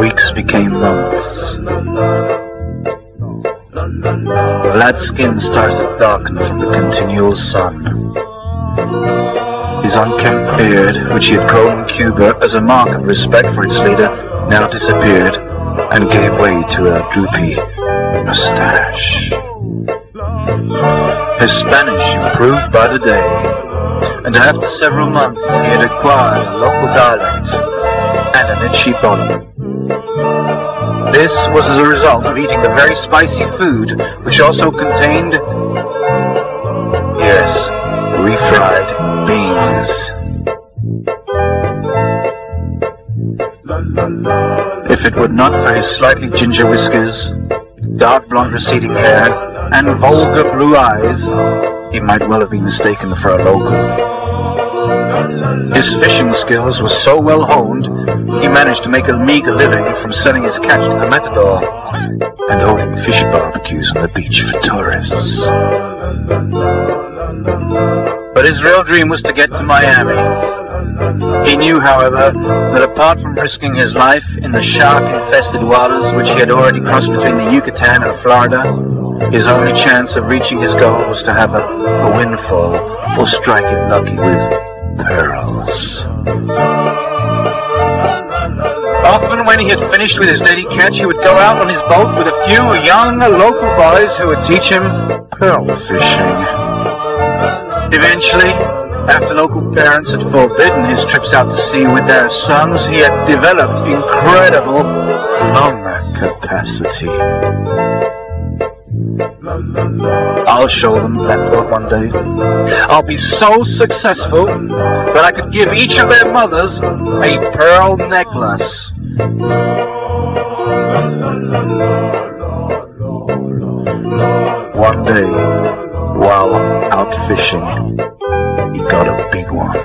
Weeks became months. Ladskin started darkening from the continual sun. His unkempt beard, which he had grown in Cuba as a mark of respect for its leader, now disappeared and gave way to a droopy mustache. His Spanish improved by the day, and after several months he had acquired a local dialect and an itchy bottom. This was as a result of eating the very spicy food, which also contained, yes, refried beans. If it were not for his slightly ginger whiskers, dark blonde receding hair, and vulgar blue eyes, he might well have been mistaken for a local. His fishing skills were so well honed, he managed to make a meager living from selling his catch to the matador and holding fish barbecues on the beach for tourists. His real dream was to get to Miami. He knew, however, that apart from risking his life in the shark-infested waters which he had already crossed between the Yucatan and Florida, his only chance of reaching his goal was to have a, a windfall or strike it lucky with pearls. Often when he had finished with his daily catch, he would go out on his boat with a few young local boys who would teach him pearl fishing. Eventually, after local parents had forbidden his trips out to sea with their sons, he had developed incredible lung capacity. I'll show them, that thought one day. I'll be so successful that I could give each of their mothers a pearl necklace. One day, while out fishing, he got a big one.